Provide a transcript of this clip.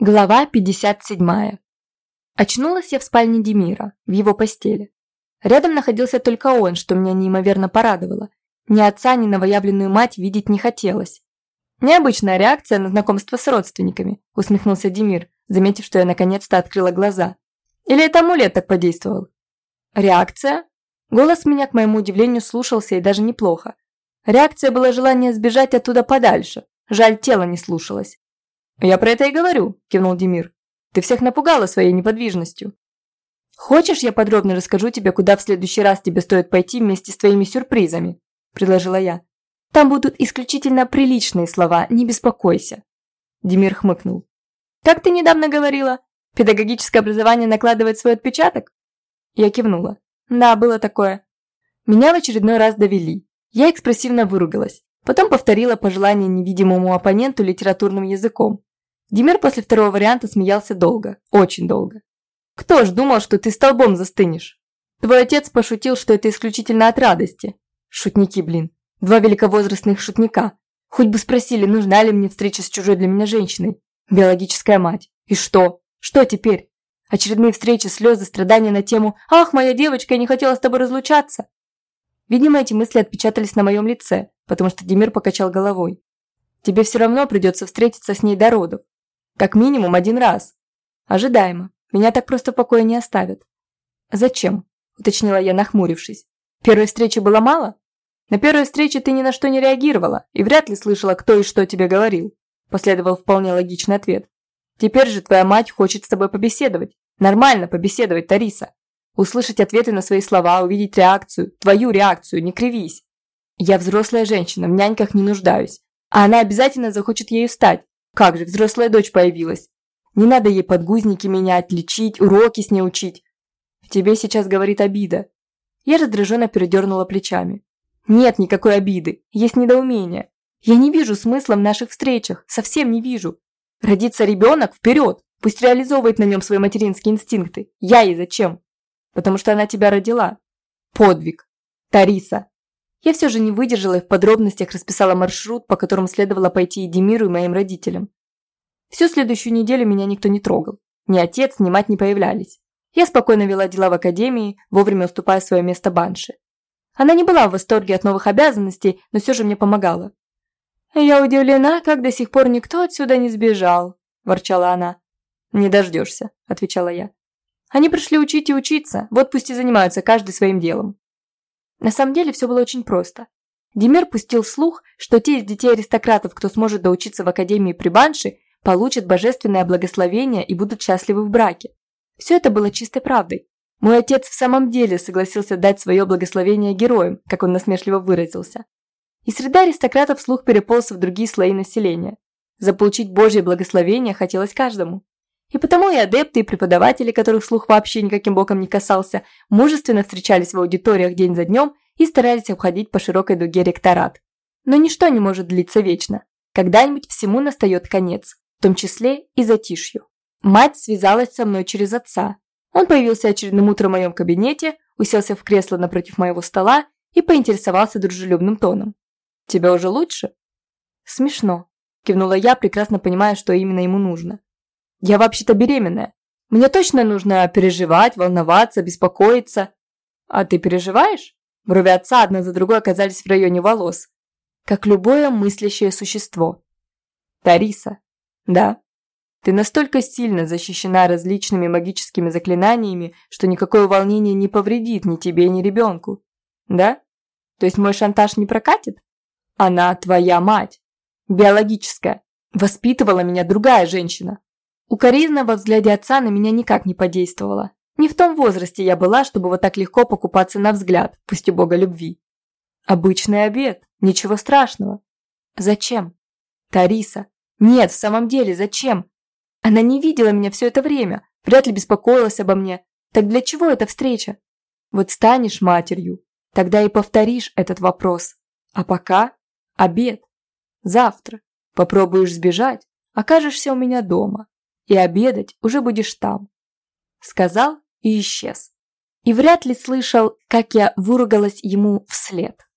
Глава 57. Очнулась я в спальне Демира, в его постели. Рядом находился только он, что меня неимоверно порадовало. Ни отца, ни новоявленную мать видеть не хотелось. Необычная реакция на знакомство с родственниками, усмехнулся Демир, заметив, что я наконец-то открыла глаза. Или это амулет так подействовал? Реакция? Голос меня, к моему удивлению, слушался и даже неплохо. Реакция была желание сбежать оттуда подальше. Жаль, тело не слушалось. «Я про это и говорю», – кивнул Демир. «Ты всех напугала своей неподвижностью». «Хочешь, я подробно расскажу тебе, куда в следующий раз тебе стоит пойти вместе с твоими сюрпризами?» – предложила я. «Там будут исключительно приличные слова, не беспокойся». Демир хмыкнул. «Как ты недавно говорила, педагогическое образование накладывает свой отпечаток?» Я кивнула. «Да, было такое». Меня в очередной раз довели. Я экспрессивно выругалась. Потом повторила пожелание невидимому оппоненту литературным языком. Димер после второго варианта смеялся долго, очень долго. «Кто ж думал, что ты столбом застынешь? Твой отец пошутил, что это исключительно от радости. Шутники, блин. Два великовозрастных шутника. Хоть бы спросили, нужна ли мне встреча с чужой для меня женщиной. Биологическая мать. И что? Что теперь? Очередные встречи, слезы, страдания на тему «Ах, моя девочка, я не хотела с тобой разлучаться». Видимо, эти мысли отпечатались на моем лице, потому что Демир покачал головой. Тебе все равно придется встретиться с ней до родов. Как минимум один раз. Ожидаемо. Меня так просто в покое не оставят. Зачем? Уточнила я, нахмурившись. Первой встречи было мало? На первой встрече ты ни на что не реагировала и вряд ли слышала, кто и что тебе говорил. Последовал вполне логичный ответ. Теперь же твоя мать хочет с тобой побеседовать. Нормально побеседовать, Тариса. Услышать ответы на свои слова, увидеть реакцию. Твою реакцию, не кривись. Я взрослая женщина, в няньках не нуждаюсь. А она обязательно захочет ею стать. Как же, взрослая дочь появилась. Не надо ей подгузники менять, лечить, уроки с ней учить. В тебе сейчас говорит обида. Я раздраженно передернула плечами. Нет никакой обиды, есть недоумение. Я не вижу смысла в наших встречах, совсем не вижу. Родится ребенок, вперед, пусть реализовывает на нем свои материнские инстинкты. Я ей зачем? Потому что она тебя родила. Подвиг. Тариса. Я все же не выдержала и в подробностях расписала маршрут, по которому следовало пойти и Демиру, и моим родителям. Всю следующую неделю меня никто не трогал. Ни отец, ни мать не появлялись. Я спокойно вела дела в академии, вовремя уступая свое место Банше. Она не была в восторге от новых обязанностей, но все же мне помогала. «Я удивлена, как до сих пор никто отсюда не сбежал», – ворчала она. «Не дождешься», – отвечала я. «Они пришли учить и учиться, вот пусть и занимаются каждый своим делом. На самом деле все было очень просто. Демир пустил слух, что те из детей аристократов, кто сможет доучиться в Академии при Банши, получат божественное благословение и будут счастливы в браке. Все это было чистой правдой. Мой отец в самом деле согласился дать свое благословение героям, как он насмешливо выразился. И среда аристократов слух переполз в другие слои населения. Заполучить Божье благословение хотелось каждому. И потому и адепты, и преподаватели, которых слух вообще никаким боком не касался, мужественно встречались в аудиториях день за днем и старались обходить по широкой дуге ректорат. Но ничто не может длиться вечно. Когда-нибудь всему настает конец, в том числе и затишью. Мать связалась со мной через отца. Он появился очередным утром в моем кабинете, уселся в кресло напротив моего стола и поинтересовался дружелюбным тоном. «Тебе уже лучше?» «Смешно», – кивнула я, прекрасно понимая, что именно ему нужно. Я вообще-то беременная. Мне точно нужно переживать, волноваться, беспокоиться. А ты переживаешь? Брови отца одна за другой оказались в районе волос. Как любое мыслящее существо. Тариса. Да. Ты настолько сильно защищена различными магическими заклинаниями, что никакое волнение не повредит ни тебе, ни ребенку. Да? То есть мой шантаж не прокатит? Она твоя мать. Биологическая. Воспитывала меня другая женщина. Укоризна во взгляде отца на меня никак не подействовала. Не в том возрасте я была, чтобы вот так легко покупаться на взгляд, пусть и бога любви. Обычный обед, ничего страшного. Зачем? Тариса. Нет, в самом деле, зачем? Она не видела меня все это время, вряд ли беспокоилась обо мне. Так для чего эта встреча? Вот станешь матерью, тогда и повторишь этот вопрос. А пока обед. Завтра попробуешь сбежать, окажешься у меня дома и обедать уже будешь там», – сказал и исчез. И вряд ли слышал, как я выругалась ему вслед.